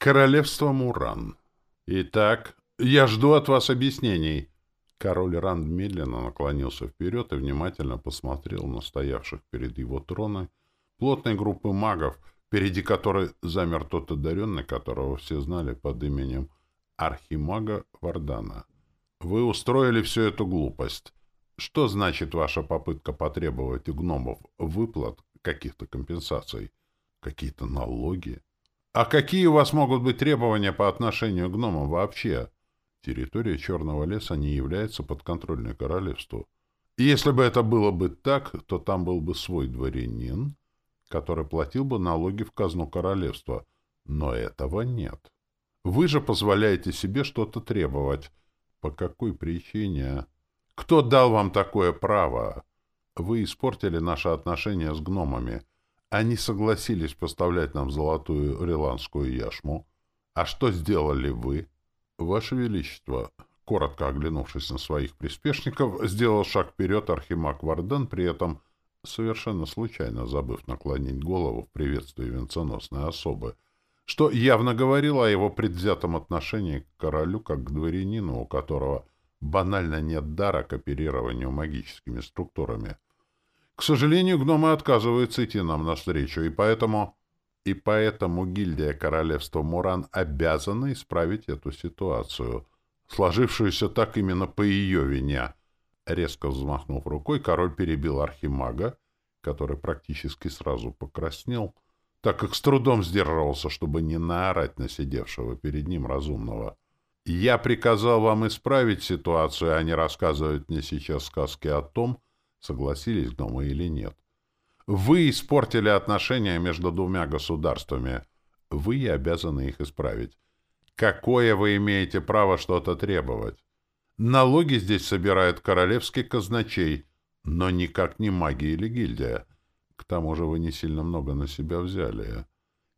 Королевство Муран. Итак, я жду от вас объяснений. Король Ранд медленно наклонился вперед и внимательно посмотрел на стоявших перед его троном плотной группы магов, впереди которой замер тот одаренный, которого все знали под именем Архимага Вардана. Вы устроили всю эту глупость. Что значит ваша попытка потребовать у гномов выплат каких-то компенсаций? Какие-то налоги? А какие у вас могут быть требования по отношению к гномам вообще? Территория Черного леса не является подконтрольной королевству. Если бы это было бы так, то там был бы свой дворянин, который платил бы налоги в казну королевства. Но этого нет. Вы же позволяете себе что-то требовать. По какой причине? Кто дал вам такое право? Вы испортили наши отношения с гномами. Они согласились поставлять нам золотую реландскую яшму. А что сделали вы? Ваше Величество, коротко оглянувшись на своих приспешников, сделал шаг вперед Архимаг Варден, при этом совершенно случайно забыв наклонить голову в приветствии венценосной особы, что явно говорило о его предвзятом отношении к королю как к дворянину, у которого банально нет дара к оперированию магическими структурами — к сожалению, гномы отказываются идти нам навстречу, и поэтому... И поэтому гильдия королевства Муран обязана исправить эту ситуацию, сложившуюся так именно по ее вине. Резко взмахнув рукой, король перебил архимага, который практически сразу покраснел, так как с трудом сдерживался, чтобы не наорать на сидевшего перед ним разумного. «Я приказал вам исправить ситуацию, а не рассказывать мне сейчас сказки о том, согласились гномы или нет. Вы испортили отношения между двумя государствами. Вы обязаны их исправить. Какое вы имеете право что-то требовать? Налоги здесь собирает королевский казначей, но никак не маги или гильдия. К тому же вы не сильно много на себя взяли.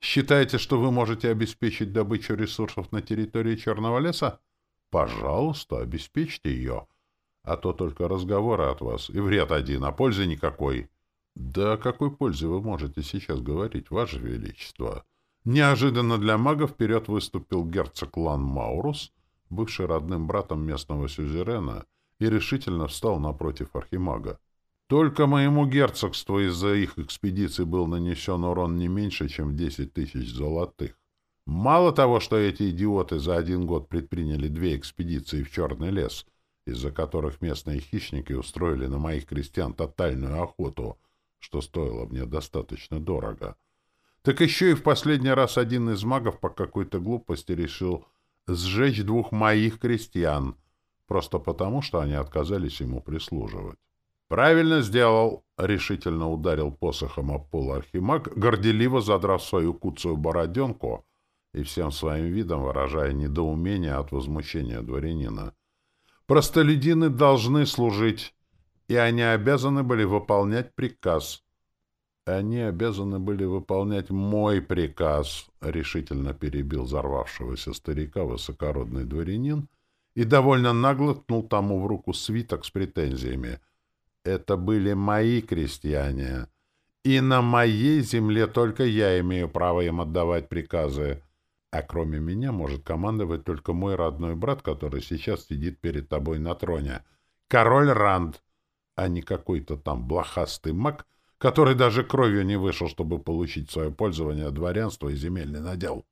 Считаете, что вы можете обеспечить добычу ресурсов на территории Черного леса? Пожалуйста, обеспечьте ее. — а то только разговоры от вас, и вред один, а пользы никакой. Да о какой пользе вы можете сейчас говорить, Ваше Величество? Неожиданно для мага вперед выступил герцог Лан Маурус, бывший родным братом местного сюзерена, и решительно встал напротив архимага. Только моему герцогству из-за их экспедиций был нанесен урон не меньше, чем в десять тысяч золотых. Мало того, что эти идиоты за один год предприняли две экспедиции в Черный лес — из-за которых местные хищники устроили на моих крестьян тотальную охоту, что стоило мне достаточно дорого. Так еще и в последний раз один из магов по какой-то глупости решил сжечь двух моих крестьян, просто потому, что они отказались ему прислуживать. «Правильно сделал!» — решительно ударил посохом об пол архимаг, горделиво задрав свою куцую бороденку и всем своим видом выражая недоумение от возмущения дворянина. Простолюдины должны служить, и они обязаны были выполнять приказ. Они обязаны были выполнять мой приказ, — решительно перебил взорвавшегося старика высокородный дворянин и довольно нагло ткнул тому в руку свиток с претензиями. Это были мои крестьяне, и на моей земле только я имею право им отдавать приказы. А кроме меня может командовать только мой родной брат, который сейчас сидит перед тобой на троне. Король Ранд, а не какой-то там блохастый маг, который даже кровью не вышел, чтобы получить свое пользование дворянства и земельный надел.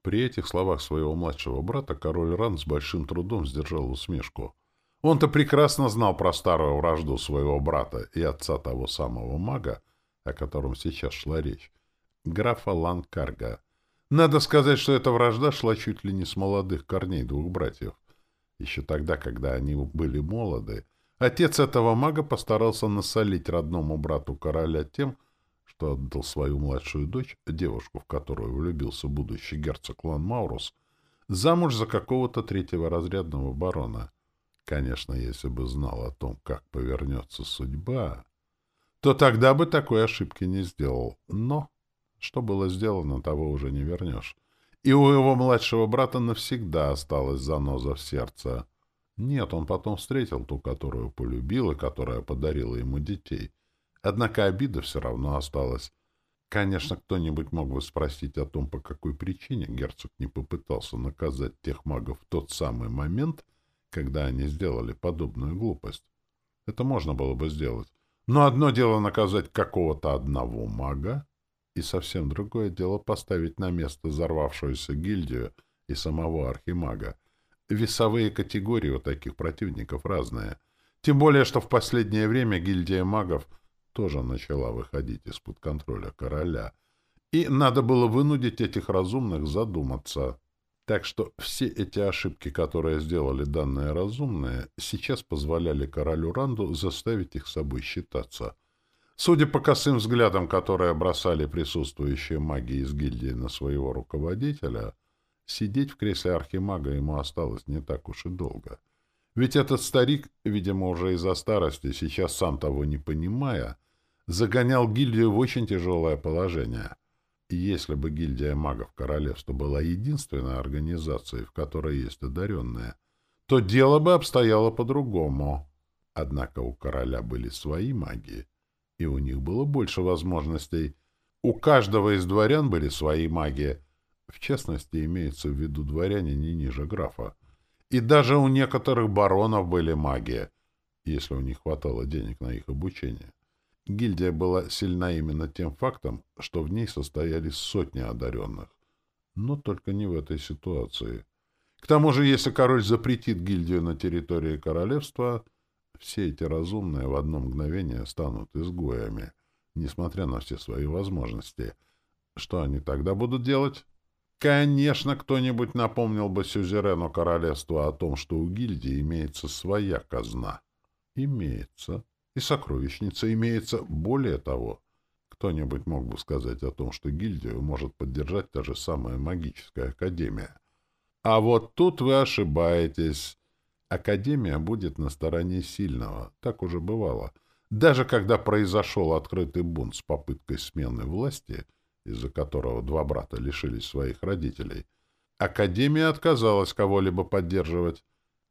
При этих словах своего младшего брата король Ранд с большим трудом сдержал усмешку. Он-то прекрасно знал про старую вражду своего брата и отца того самого мага, о котором сейчас шла речь, графа Ланкарга — надо сказать, что эта вражда шла чуть ли не с молодых корней двух братьев. Еще тогда, когда они были молоды, отец этого мага постарался насолить родному брату короля тем, что отдал свою младшую дочь, девушку, в которую влюбился будущий герцог Лан Маурус, замуж за какого-то третьего разрядного барона. Конечно, если бы знал о том, как повернется судьба, то тогда бы такой ошибки не сделал. Но что было сделано, того уже не вернешь. И у его младшего брата навсегда осталась заноза в сердце. Нет, он потом встретил ту, которую полюбил и которая подарила ему детей. Однако обида все равно осталась. Конечно, кто-нибудь мог бы спросить о том, по какой причине герцог не попытался наказать тех магов в тот самый момент, когда они сделали подобную глупость. Это можно было бы сделать. Но одно дело наказать какого-то одного мага, и совсем другое дело поставить на место взорвавшуюся гильдию и самого архимага. Весовые категории у таких противников разные. Тем более, что в последнее время гильдия магов — тоже начала выходить из-под контроля короля, и надо было вынудить этих разумных задуматься. Так что все эти ошибки, которые сделали данные разумные, сейчас позволяли королю Ранду заставить их собой считаться. Судя по косым взглядам, которые бросали присутствующие маги из гильдии на своего руководителя, сидеть в кресле архимага ему осталось не так уж и долго. Ведь этот старик, видимо, уже из-за старости, сейчас сам того не понимая, загонял гильдию в очень тяжелое положение. И если бы гильдия магов королевства была единственной организацией, в которой есть одаренные, то дело бы обстояло по-другому. Однако у короля были свои маги, и у них было больше возможностей. У каждого из дворян были свои маги. В частности, имеется в виду дворяне не ниже графа. И даже у некоторых баронов были маги, если у них хватало денег на их обучение. Гильдия была сильна именно тем фактом, что в ней состоялись сотни одаренных. Но только не в этой ситуации. К тому же, если король запретит гильдию на территории королевства, все эти разумные в одно мгновение станут изгоями, несмотря на все свои возможности. Что они тогда будут делать? Конечно, кто-нибудь напомнил бы сюзерену королевства о том, что у гильдии имеется своя казна. Имеется и сокровищница имеется. Более того, кто-нибудь мог бы сказать о том, что гильдию может поддержать та же самая магическая академия. А вот тут вы ошибаетесь. Академия будет на стороне сильного. Так уже бывало. Даже когда произошел открытый бунт с попыткой смены власти, из-за которого два брата лишились своих родителей, Академия отказалась кого-либо поддерживать.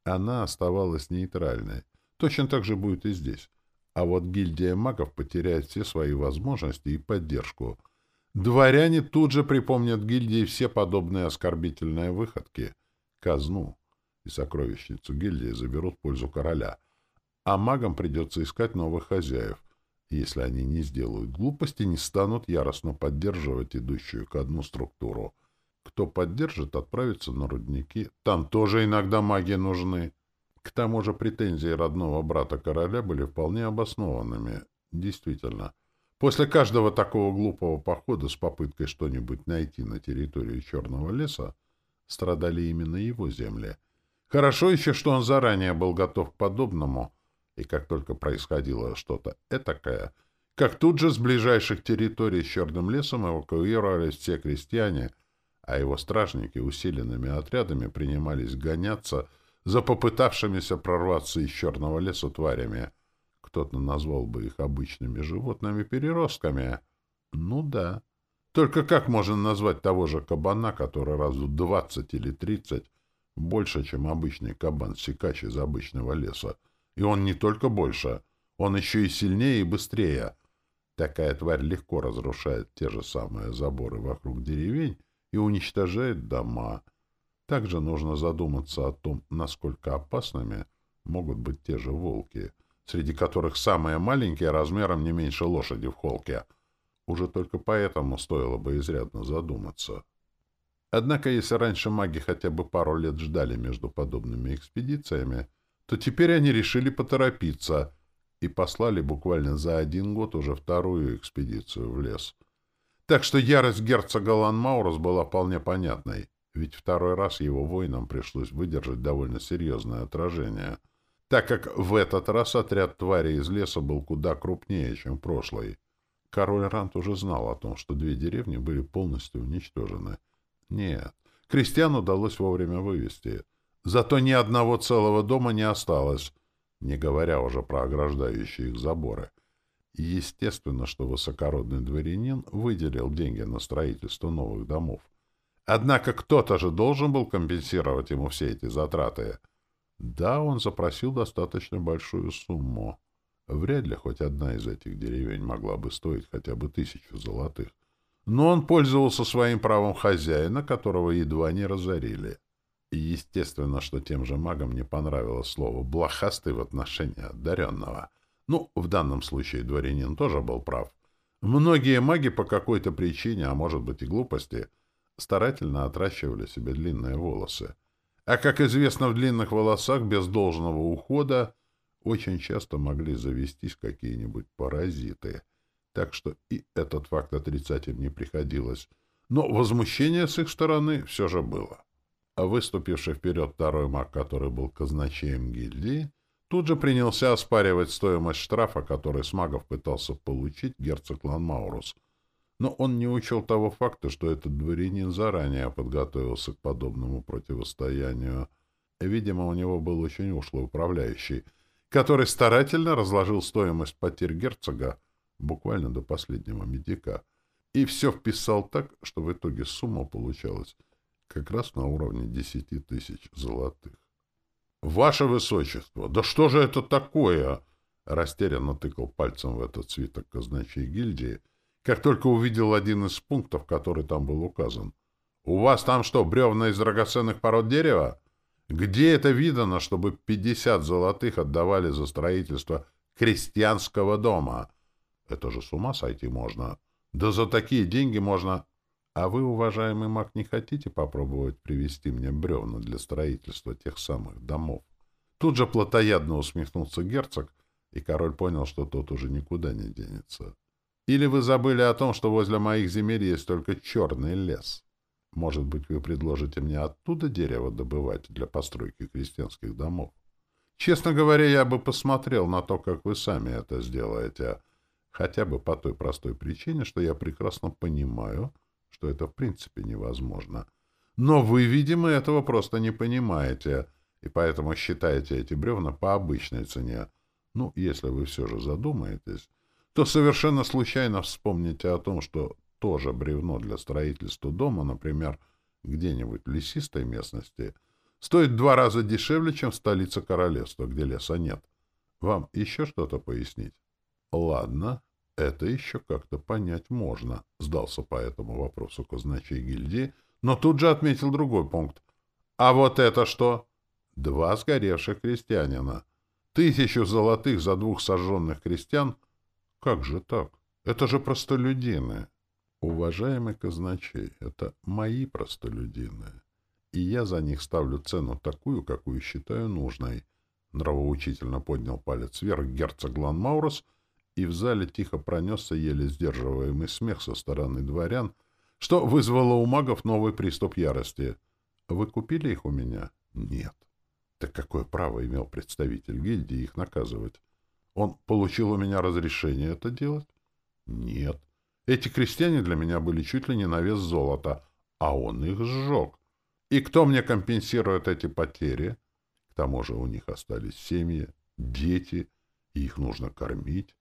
Она оставалась нейтральной. Точно так же будет и здесь. А вот гильдия магов потеряет все свои возможности и поддержку. Дворяне тут же припомнят гильдии все подобные оскорбительные выходки. Казну и сокровищницу гильдии заберут в пользу короля. А магам придется искать новых хозяев. Если они не сделают глупости, не станут яростно поддерживать идущую к одну структуру. Кто поддержит, отправится на рудники. Там тоже иногда маги нужны. К тому же претензии родного брата короля были вполне обоснованными. Действительно. После каждого такого глупого похода с попыткой что-нибудь найти на территории Черного леса страдали именно его земли. Хорошо еще, что он заранее был готов к подобному, и как только происходило что-то этакое, как тут же с ближайших территорий с Черным лесом эвакуировались все крестьяне, а его стражники усиленными отрядами принимались гоняться — за попытавшимися прорваться из черного леса тварями. Кто-то назвал бы их обычными животными-переростками. Ну да. Только как можно назвать того же кабана, который раз в двадцать или тридцать больше, чем обычный кабан-сикач из обычного леса? И он не только больше, он еще и сильнее и быстрее. Такая тварь легко разрушает те же самые заборы вокруг деревень и уничтожает дома. Также нужно задуматься о том, насколько опасными могут быть те же волки, среди которых самые маленькие размером не меньше лошади в холке. Уже только поэтому стоило бы изрядно задуматься. Однако, если раньше маги хотя бы пару лет ждали между подобными экспедициями, то теперь они решили поторопиться и послали буквально за один год уже вторую экспедицию в лес. Так что ярость герцога Ланмаурус была вполне понятной ведь второй раз его воинам пришлось выдержать довольно серьезное отражение, так как в этот раз отряд тварей из леса был куда крупнее, чем прошлый. Король Рант уже знал о том, что две деревни были полностью уничтожены. Нет, крестьян удалось вовремя вывести. Зато ни одного целого дома не осталось, не говоря уже про ограждающие их заборы. Естественно, что высокородный дворянин выделил деньги на строительство новых домов. Однако кто-то же должен был компенсировать ему все эти затраты. Да, он запросил достаточно большую сумму. Вряд ли хоть одна из этих деревень могла бы стоить хотя бы тысячу золотых. Но он пользовался своим правом хозяина, которого едва не разорили. И естественно, что тем же магам не понравилось слово «блохастый» в отношении одаренного. Ну, в данном случае дворянин тоже был прав. Многие маги по какой-то причине, а может быть и глупости, старательно отращивали себе длинные волосы. А, как известно, в длинных волосах без должного ухода очень часто могли завестись какие-нибудь паразиты. Так что и этот факт отрицать им не приходилось. Но возмущение с их стороны все же было. А выступивший вперед второй маг, который был казначеем гильдии, тут же принялся оспаривать стоимость штрафа, который с магов пытался получить герцог Ланмаурус. Но он не учел того факта, что этот дворянин заранее подготовился к подобному противостоянию. Видимо, у него был очень ушлый управляющий, который старательно разложил стоимость потерь герцога буквально до последнего медика, и все вписал так, что в итоге сумма получалась как раз на уровне десяти тысяч золотых. «Ваше Высочество, да что же это такое?» Растерянно тыкал пальцем в этот свиток казначей гильдии, как только увидел один из пунктов, который там был указан. «У вас там что, бревна из драгоценных пород дерева? Где это видано, чтобы пятьдесят золотых отдавали за строительство крестьянского дома? Это же с ума сойти можно. Да за такие деньги можно... А вы, уважаемый маг, не хотите попробовать привезти мне бревна для строительства тех самых домов? Тут же плотоядно усмехнулся герцог, и король понял, что тот уже никуда не денется. Или вы забыли о том, что возле моих земель есть только черный лес? Может быть, вы предложите мне оттуда дерево добывать для постройки крестьянских домов? Честно говоря, я бы посмотрел на то, как вы сами это сделаете, хотя бы по той простой причине, что я прекрасно понимаю, что это в принципе невозможно. Но вы, видимо, этого просто не понимаете, и поэтому считаете эти бревна по обычной цене. Ну, если вы все же задумаетесь, то совершенно случайно вспомните о том, что тоже бревно для строительства дома, например, где-нибудь в лесистой местности, стоит два раза дешевле, чем в столице королевства, где леса нет. Вам еще что-то пояснить? Ладно, это еще как-то понять можно, сдался по этому вопросу казначей гильдии, но тут же отметил другой пункт. А вот это что? Два сгоревших крестьянина. Тысячу золотых за двух сожженных крестьян? Как же так? Это же простолюдины. Уважаемый казначей, это мои простолюдины. И я за них ставлю цену такую, какую считаю нужной. Нравоучительно поднял палец вверх герцог Гланмаурос — и в зале тихо пронесся еле сдерживаемый смех со стороны дворян, что вызвало у магов новый приступ ярости. «Вы купили их у меня?» «Нет». Так какое право имел представитель гильдии их наказывать? Он получил у меня разрешение это делать? Нет. Эти крестьяне для меня были чуть ли не на вес золота, а он их сжег. И кто мне компенсирует эти потери? К тому же у них остались семьи, дети, и их нужно кормить.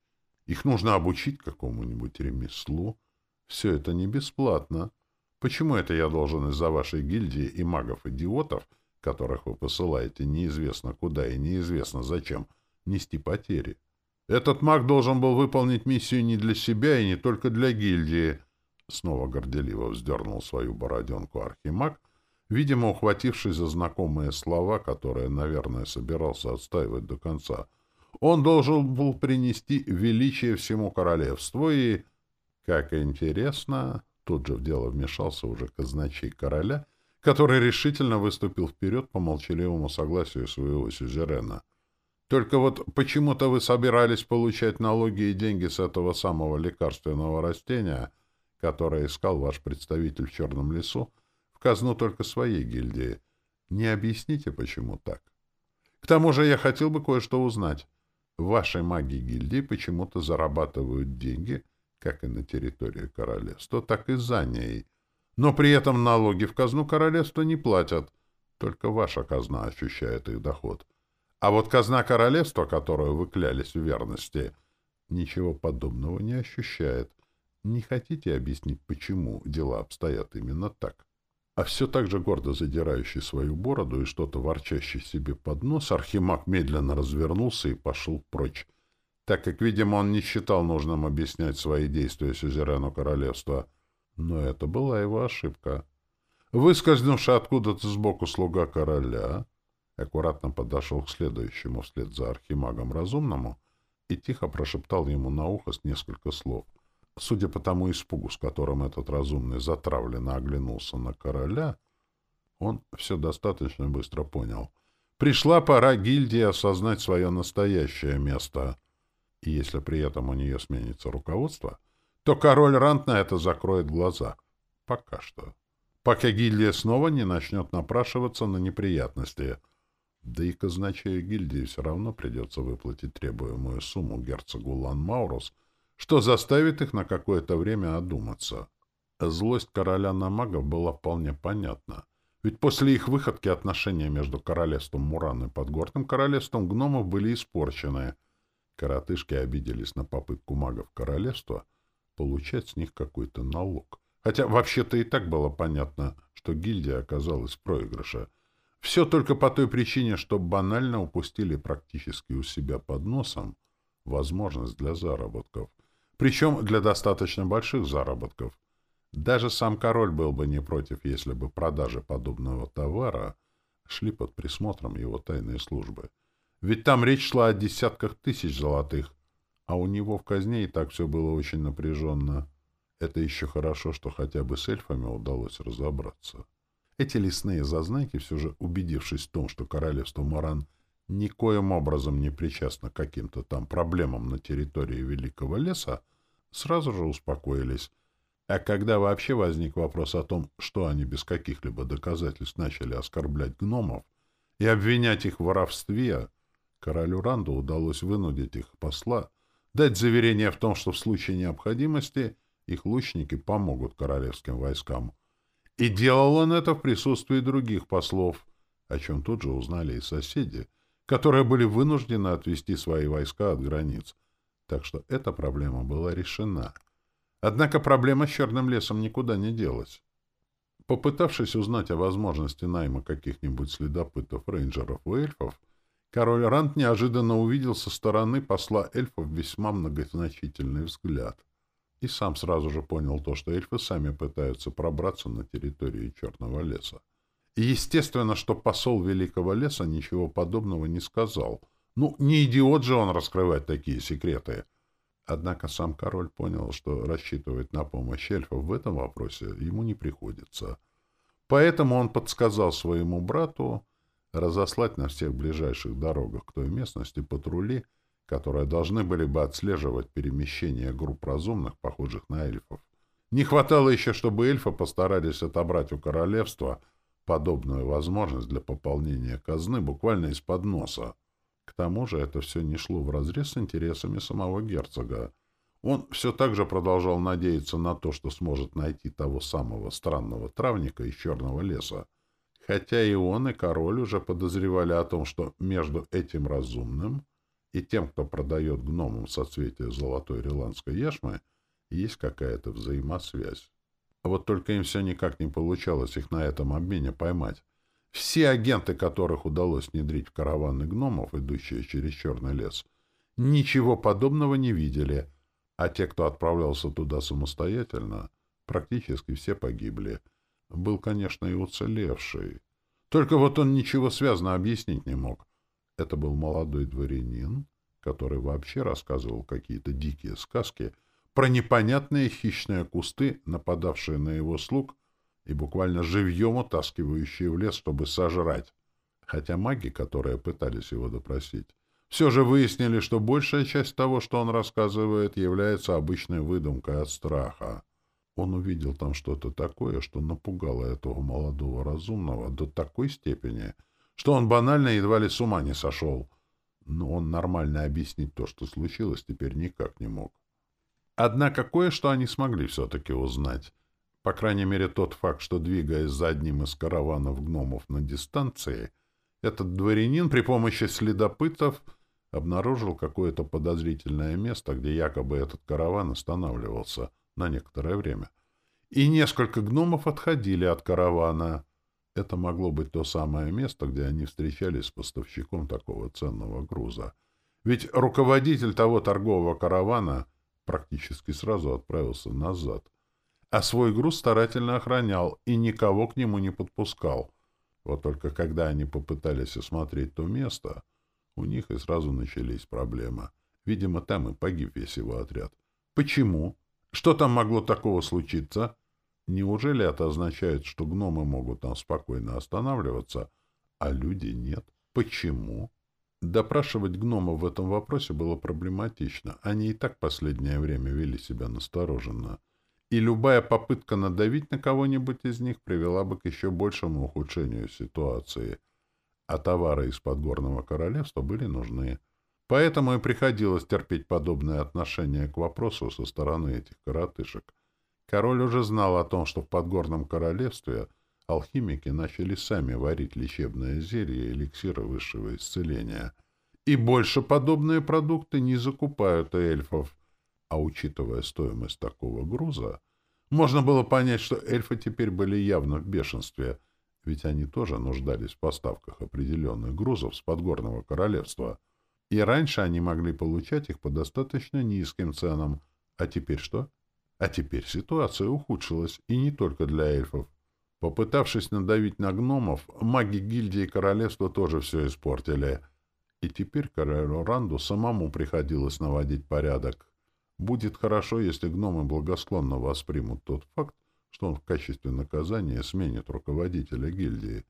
Их нужно обучить какому-нибудь ремеслу. Все это не бесплатно. Почему это я должен из-за вашей гильдии и магов-идиотов, которых вы посылаете неизвестно куда и неизвестно зачем, нести потери? Этот маг должен был выполнить миссию не для себя и не только для гильдии. Снова горделиво вздернул свою бороденку архимаг, видимо, ухватившись за знакомые слова, которые, наверное, собирался отстаивать до конца — он должен был принести величие всему королевству, и, как интересно, тут же в дело вмешался уже казначей короля, который решительно выступил вперед по молчаливому согласию своего сюзерена. Только вот почему-то вы собирались получать налоги и деньги с этого самого лекарственного растения, которое искал ваш представитель в Черном лесу, в казну только своей гильдии. Не объясните, почему так? К тому же я хотел бы кое-что узнать. Ваши маги гильдии почему-то зарабатывают деньги, как и на территории королевства, так и за ней. Но при этом налоги в казну королевства не платят. Только ваша казна ощущает их доход. А вот казна королевства, которую вы клялись в верности, ничего подобного не ощущает. Не хотите объяснить, почему дела обстоят именно так? А все так же гордо задирающий свою бороду и что-то ворчащий себе под нос, Архимаг медленно развернулся и пошел прочь, так как, видимо, он не считал нужным объяснять свои действия сюзерену королевства. Но это была его ошибка. Выскользнувший откуда-то сбоку слуга короля аккуратно подошел к следующему вслед за архимагом разумному и тихо прошептал ему на ухо с несколько слов. Судя по тому испугу, с которым этот разумный затравленно оглянулся на короля, он все достаточно быстро понял. Пришла пора гильдии осознать свое настоящее место. И если при этом у нее сменится руководство, то король Рант на это закроет глаза. Пока что. Пока гильдия снова не начнет напрашиваться на неприятности — да и казначею гильдии все равно придется выплатить требуемую сумму герцогу Лан-Маурус, что заставит их на какое-то время одуматься. Злость короля на магов была вполне понятна. Ведь после их выходки отношения между королевством Муран и подгорным королевством гномов были испорчены. Коротышки обиделись на попытку магов королевства получать с них какой-то налог. Хотя вообще-то и так было понятно, что гильдия оказалась в проигрыше — все только по той причине, что банально упустили практически у себя под носом возможность для заработков. Причем для достаточно больших заработков. Даже сам король был бы не против, если бы продажи подобного товара шли под присмотром его тайной службы. Ведь там речь шла о десятках тысяч золотых, а у него в казне и так все было очень напряженно. Это еще хорошо, что хотя бы с эльфами удалось разобраться. Эти лесные зазнайки, все же убедившись в том, что королевство Маран никоим образом не причастно к каким-то там проблемам на территории Великого леса, сразу же успокоились. А когда вообще возник вопрос о том, что они без каких-либо доказательств начали оскорблять гномов и обвинять их в воровстве, королю Ранду удалось вынудить их посла дать заверение в том, что в случае необходимости их лучники помогут королевским войскам, и делал он это в присутствии других послов, о чем тут же узнали и соседи, которые были вынуждены отвести свои войска от границ. Так что эта проблема была решена. Однако проблема с Черным лесом никуда не делась. Попытавшись узнать о возможности найма каких-нибудь следопытов, рейнджеров и эльфов, король Рант неожиданно увидел со стороны посла эльфов весьма многозначительный взгляд и сам сразу же понял то, что эльфы сами пытаются пробраться на территорию Черного леса. Естественно, что посол Великого леса ничего подобного не сказал. Ну, не идиот же он раскрывать такие секреты. Однако сам король понял, что рассчитывать на помощь эльфов в этом вопросе ему не приходится. Поэтому он подсказал своему брату разослать на всех ближайших дорогах к той местности патрули, которые должны были бы отслеживать перемещение групп разумных, похожих на эльфов. Не хватало еще, чтобы эльфы постарались отобрать у королевства подобную возможность для пополнения казны буквально из-под носа. К тому же это все не шло вразрез с интересами самого герцога. Он все так же продолжал надеяться на то, что сможет найти того самого странного травника из черного леса. Хотя и он, и король уже подозревали о том, что между этим разумным и тем, кто продает гномам соцветие золотой риландской яшмы, есть какая-то взаимосвязь. А вот только им все никак не получалось их на этом обмене поймать. Все агенты, которых удалось внедрить в караваны гномов, идущие через Черный лес, ничего подобного не видели, а те, кто отправлялся туда самостоятельно, практически все погибли. Был, конечно, и уцелевший. Только вот он ничего связно объяснить не мог. Это был молодой дворянин, который вообще рассказывал какие-то дикие сказки про непонятные хищные кусты, нападавшие на его слуг и буквально живьем утаскивающие в лес, чтобы сожрать. Хотя маги, которые пытались его допросить, все же выяснили, что большая часть того, что он рассказывает, является обычной выдумкой от страха. Он увидел там что-то такое, что напугало этого молодого разумного до такой степени — что он банально едва ли с ума не сошел. Но он нормально объяснить то, что случилось, теперь никак не мог. Однако кое-что они смогли все-таки узнать. По крайней мере, тот факт, что, двигаясь за одним из караванов гномов на дистанции, этот дворянин при помощи следопытов обнаружил какое-то подозрительное место, где якобы этот караван останавливался на некоторое время. И несколько гномов отходили от каравана — это могло быть то самое место, где они встречались с поставщиком такого ценного груза. Ведь руководитель того торгового каравана практически сразу отправился назад. а свой груз старательно охранял и никого к нему не подпускал. Вот только когда они попытались осмотреть то место, у них и сразу начались проблемы. Видимо, там и погиб весь его отряд. Почему? Что там могло такого случиться? Неужели это означает, что гномы могут там спокойно останавливаться, а люди нет? Почему? Допрашивать гномов в этом вопросе было проблематично. Они и так последнее время вели себя настороженно. И любая попытка надавить на кого-нибудь из них привела бы к еще большему ухудшению ситуации. А товары из подгорного королевства были нужны. Поэтому и приходилось терпеть подобное отношение к вопросу со стороны этих коротышек. Король уже знал о том, что в подгорном королевстве алхимики начали сами варить лечебное зелье эликсиры высшего исцеления. И больше подобные продукты не закупают у эльфов. А учитывая стоимость такого груза, можно было понять, что эльфы теперь были явно в бешенстве, ведь они тоже нуждались в поставках определенных грузов с подгорного королевства — и раньше они могли получать их по достаточно низким ценам. А теперь что? А теперь ситуация ухудшилась, и не только для эльфов. Попытавшись надавить на гномов, маги гильдии королевства тоже все испортили. И теперь королю Ранду самому приходилось наводить порядок. Будет хорошо, если гномы благосклонно воспримут тот факт, что он в качестве наказания сменит руководителя гильдии.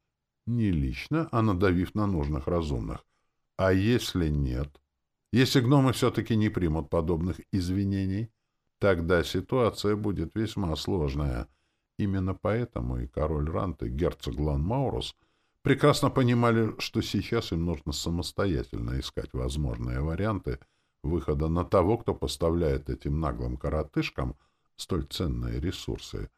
Не лично, а надавив на нужных разумных. А если нет? Если гномы все-таки не примут подобных извинений, тогда ситуация будет весьма сложная. Именно поэтому и король Рант, и герцог Лан прекрасно понимали, что сейчас им нужно самостоятельно искать возможные варианты выхода на того, кто поставляет этим наглым коротышкам столь ценные ресурсы.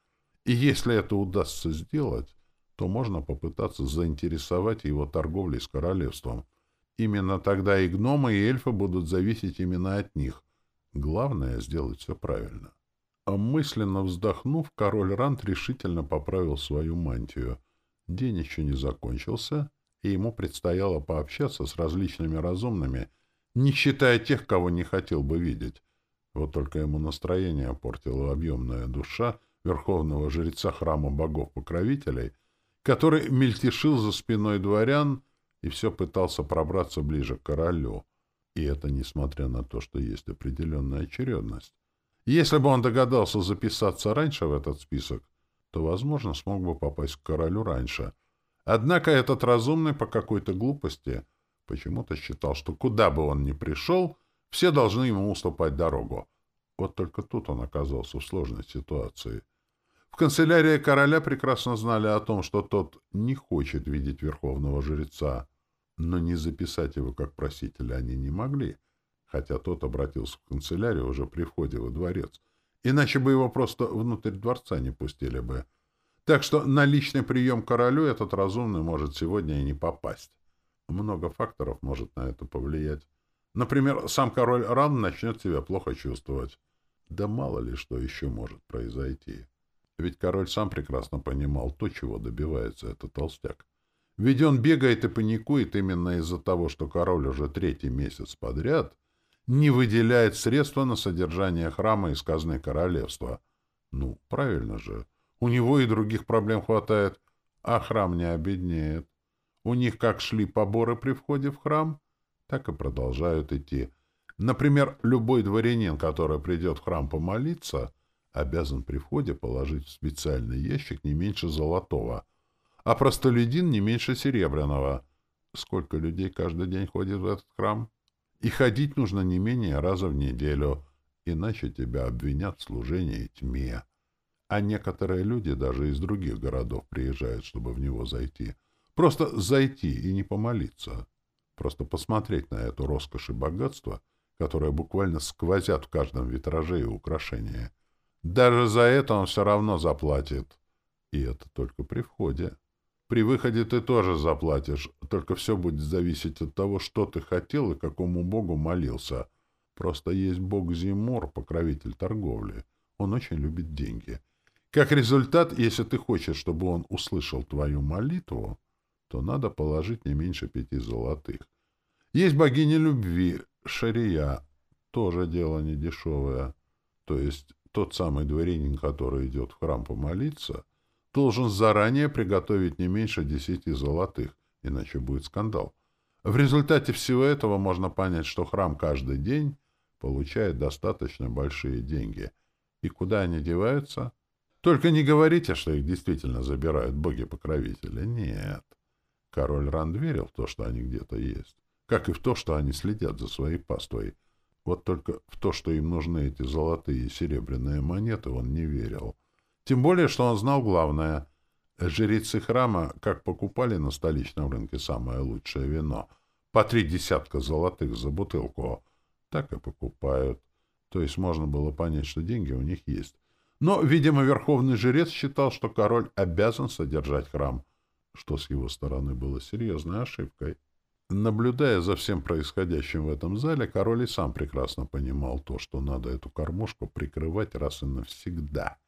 И если это удастся сделать, то можно попытаться заинтересовать его торговлей с королевством — Именно тогда и гномы, и эльфы будут зависеть именно от них. Главное — сделать все правильно. А мысленно вздохнув, король Рант решительно поправил свою мантию. День еще не закончился, и ему предстояло пообщаться с различными разумными, не считая тех, кого не хотел бы видеть. Вот только ему настроение портила объемная душа верховного жреца храма богов-покровителей, который мельтешил за спиной дворян — и все пытался пробраться ближе к королю. И это несмотря на то, что есть определенная очередность. Если бы он догадался записаться раньше в этот список, то, возможно, смог бы попасть к королю раньше. Однако этот разумный по какой-то глупости почему-то считал, что куда бы он ни пришел, все должны ему уступать дорогу. Вот только тут он оказался в сложной ситуации. В канцелярии короля прекрасно знали о том, что тот не хочет видеть верховного жреца, но не записать его как просителя они не могли, хотя тот обратился в канцелярию уже при входе во дворец, иначе бы его просто внутрь дворца не пустили бы. Так что на личный прием королю этот разумный может сегодня и не попасть. Много факторов может на это повлиять. Например, сам король рано начнет себя плохо чувствовать. Да мало ли что еще может произойти. Ведь король сам прекрасно понимал то, чего добивается этот толстяк. Ведь он бегает и паникует именно из-за того, что король уже третий месяц подряд не выделяет средства на содержание храма из казны королевства. Ну, правильно же. У него и других проблем хватает, а храм не обеднеет. У них как шли поборы при входе в храм, так и продолжают идти. Например, любой дворянин, который придет в храм помолиться, обязан при входе положить в специальный ящик не меньше золотого — а простолюдин не меньше серебряного. Сколько людей каждый день ходит в этот храм? И ходить нужно не менее раза в неделю, иначе тебя обвинят в служении тьме. А некоторые люди даже из других городов приезжают, чтобы в него зайти. Просто зайти и не помолиться. Просто посмотреть на эту роскошь и богатство, которое буквально сквозят в каждом витраже и украшении. Даже за это он все равно заплатит. И это только при входе. При выходе ты тоже заплатишь, только все будет зависеть от того, что ты хотел и какому богу молился. Просто есть бог Зимор, покровитель торговли. Он очень любит деньги. Как результат, если ты хочешь, чтобы он услышал твою молитву, то надо положить не меньше пяти золотых. Есть богиня любви, Шария, тоже дело недешевое. То есть тот самый дворянин, который идет в храм помолиться, должен заранее приготовить не меньше десяти золотых, иначе будет скандал. В результате всего этого можно понять, что храм каждый день получает достаточно большие деньги. И куда они деваются? Только не говорите, что их действительно забирают боги-покровители. Нет. Король Ранд верил в то, что они где-то есть, как и в то, что они следят за своей паствой. Вот только в то, что им нужны эти золотые и серебряные монеты, он не верил. Тем более, что он знал главное. Жрицы храма как покупали на столичном рынке самое лучшее вино, по три десятка золотых за бутылку, так и покупают. То есть можно было понять, что деньги у них есть. Но, видимо, верховный жрец считал, что король обязан содержать храм, что с его стороны было серьезной ошибкой. Наблюдая за всем происходящим в этом зале, король и сам прекрасно понимал то, что надо эту кормушку прикрывать раз и навсегда.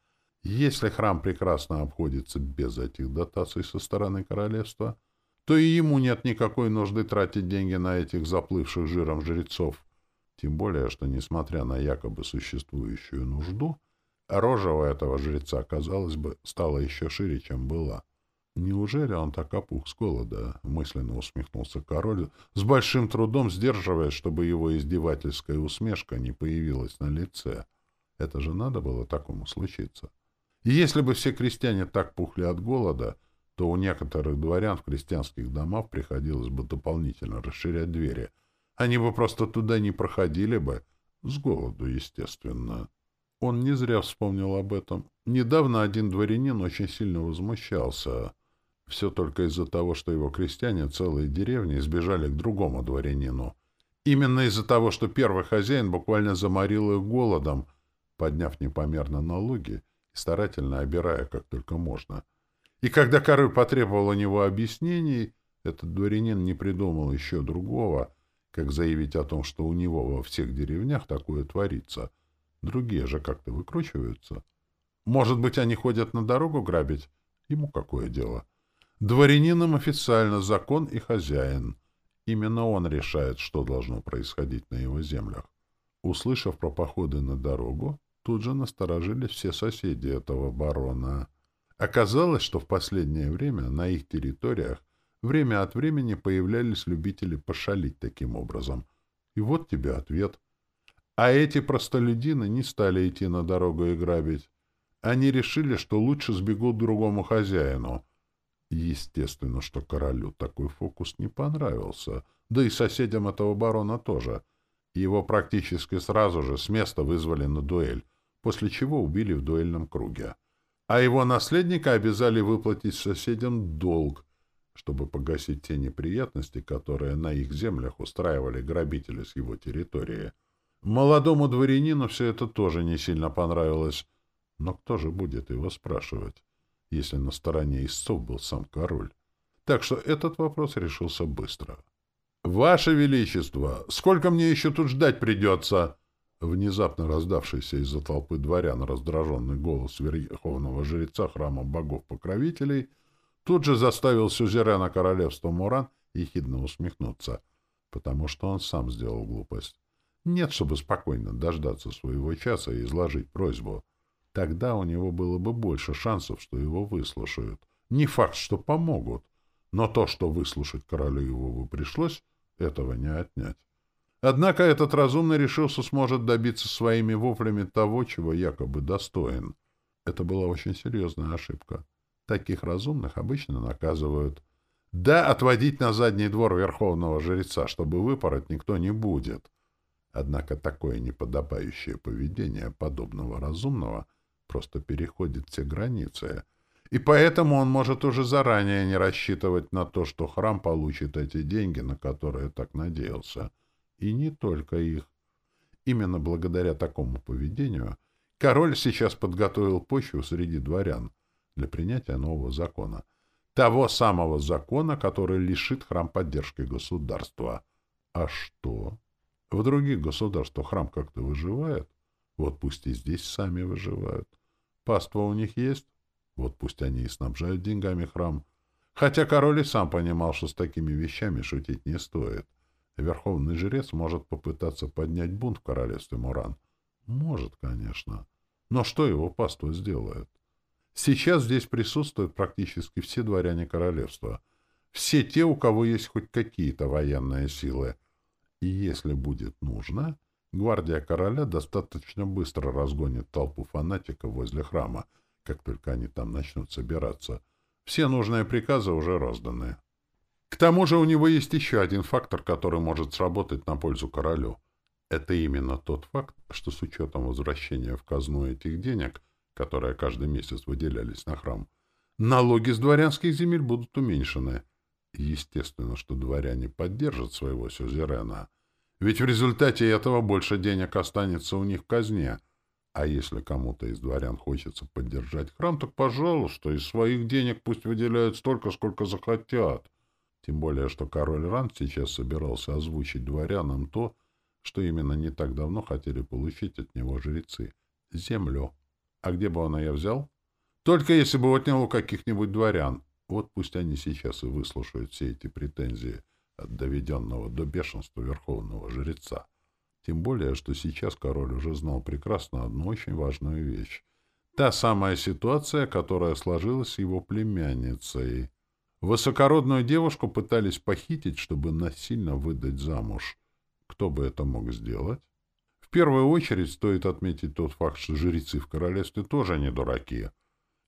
Если храм прекрасно обходится без этих дотаций со стороны королевства, то и ему нет никакой нужды тратить деньги на этих заплывших жиром жрецов. Тем более, что, несмотря на якобы существующую нужду, рожа у этого жреца, казалось бы, стала еще шире, чем была. «Неужели он так опух с голода?» — мысленно усмехнулся король, с большим трудом сдерживая, чтобы его издевательская усмешка не появилась на лице. Это же надо было такому случиться. Если бы все крестьяне так пухли от голода, то у некоторых дворян в крестьянских домах приходилось бы дополнительно расширять двери. Они бы просто туда не проходили бы, с голоду, естественно. Он не зря вспомнил об этом. Недавно один дворянин очень сильно возмущался — все только из-за того, что его крестьяне целые деревни сбежали к другому дворянину. Именно из-за того, что первый хозяин буквально заморил их голодом, подняв непомерно налоги старательно обирая как только можно. И когда король потребовал у него объяснений, этот дворянин не придумал еще другого, как заявить о том, что у него во всех деревнях такое творится. Другие же как-то выкручиваются. Может быть, они ходят на дорогу грабить? Ему какое дело? — Дворянином официально закон и хозяин. Именно он решает, что должно происходить на его землях. Услышав про походы на дорогу, тут же насторожились все соседи этого барона. Оказалось, что в последнее время на их территориях время от времени появлялись любители пошалить таким образом. И вот тебе ответ. А эти простолюдины не стали идти на дорогу и грабить. Они решили, что лучше сбегут к другому хозяину — Естественно, что королю такой фокус не понравился, да и соседям этого барона тоже. Его практически сразу же с места вызвали на дуэль, после чего убили в дуэльном круге. А его наследника обязали выплатить соседям долг, чтобы погасить те неприятности, которые на их землях устраивали грабители с его территории. Молодому дворянину все это тоже не сильно понравилось. Но кто же будет его спрашивать? если на стороне истцов был сам король. Так что этот вопрос решился быстро. «Ваше Величество, сколько мне еще тут ждать придется?» Внезапно раздавшийся из-за толпы дворян раздраженный голос верховного жреца храма богов-покровителей тут же заставил сюзерена королевства Муран ехидно усмехнуться, потому что он сам сделал глупость. Нет, чтобы спокойно дождаться своего часа и изложить просьбу. Тогда у него было бы больше шансов, что его выслушают. Не факт, что помогут, но то, что выслушать королю его бы пришлось, этого не отнять. Однако этот разумный решился сможет добиться своими воплями того, чего якобы достоин. Это была очень серьезная ошибка. Таких разумных обычно наказывают. Да, отводить на задний двор верховного жреца, чтобы выпороть, никто не будет. Однако такое неподобающее поведение подобного разумного просто переходит все границы. И поэтому он может уже заранее не рассчитывать на то, что храм получит эти деньги, на которые так надеялся. И не только их. Именно благодаря такому поведению король сейчас подготовил почву среди дворян для принятия нового закона. Того самого закона, который лишит храм поддержки государства. А что? В других государствах храм как-то выживает? Вот пусть и здесь сами выживают. Паства у них есть? Вот пусть они и снабжают деньгами храм. Хотя король и сам понимал, что с такими вещами шутить не стоит. Верховный жрец может попытаться поднять бунт в королевстве Муран. Может, конечно. Но что его паства сделает? Сейчас здесь присутствуют практически все дворяне королевства. Все те, у кого есть хоть какие-то военные силы. И если будет нужно, гвардия короля достаточно быстро разгонит толпу фанатиков возле храма, как только они там начнут собираться. Все нужные приказы уже розданы. К тому же у него есть еще один фактор, который может сработать на пользу королю. Это именно тот факт, что с учетом возвращения в казну этих денег, которые каждый месяц выделялись на храм, налоги с дворянских земель будут уменьшены. Естественно, что дворяне поддержат своего сюзерена, ведь в результате этого больше денег останется у них в казне. А если кому-то из дворян хочется поддержать храм, так, пожалуйста, из своих денег пусть выделяют столько, сколько захотят. Тем более, что король Ранд сейчас собирался озвучить дворянам то, что именно не так давно хотели получить от него жрецы — землю. А где бы он ее взял? Только если бы отнял у каких-нибудь дворян. Вот пусть они сейчас и выслушают все эти претензии от доведенного до бешенства верховного жреца. Тем более, что сейчас король уже знал прекрасно одну очень важную вещь. Та самая ситуация, которая сложилась с его племянницей. Высокородную девушку пытались похитить, чтобы насильно выдать замуж — кто бы это мог сделать? В первую очередь стоит отметить тот факт, что жрецы в королевстве тоже не дураки.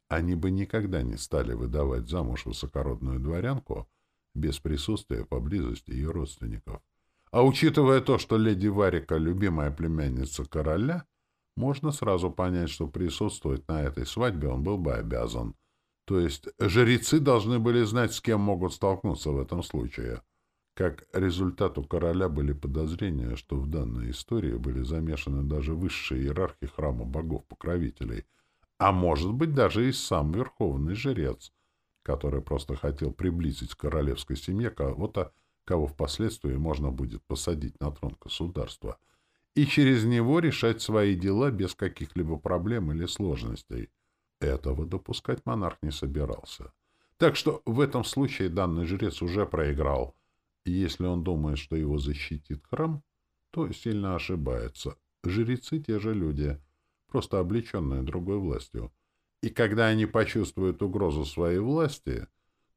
Они бы никогда не стали выдавать замуж высокородную дворянку без присутствия поблизости ее родственников. А учитывая то, что леди Варика — любимая племянница короля, можно сразу понять, что присутствовать на этой свадьбе он был бы обязан. То есть жрецы должны были знать, с кем могут столкнуться в этом случае. Как результат у короля были подозрения, что в данной истории были замешаны даже высшие иерархи храма богов-покровителей, а может быть даже и сам верховный жрец, который просто хотел приблизить к королевской семье кого-то, кого впоследствии можно будет посадить на трон государства, и через него решать свои дела без каких-либо проблем или сложностей. Этого допускать монарх не собирался. Так что в этом случае данный жрец уже проиграл — и если он думает, что его защитит храм, то сильно ошибается. Жрецы те же люди, просто облеченные другой властью. И когда они почувствуют угрозу своей власти,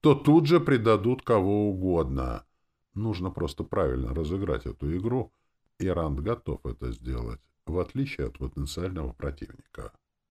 то тут же предадут кого угодно. Нужно просто правильно разыграть эту игру, и Ранд готов это сделать, в отличие от потенциального противника.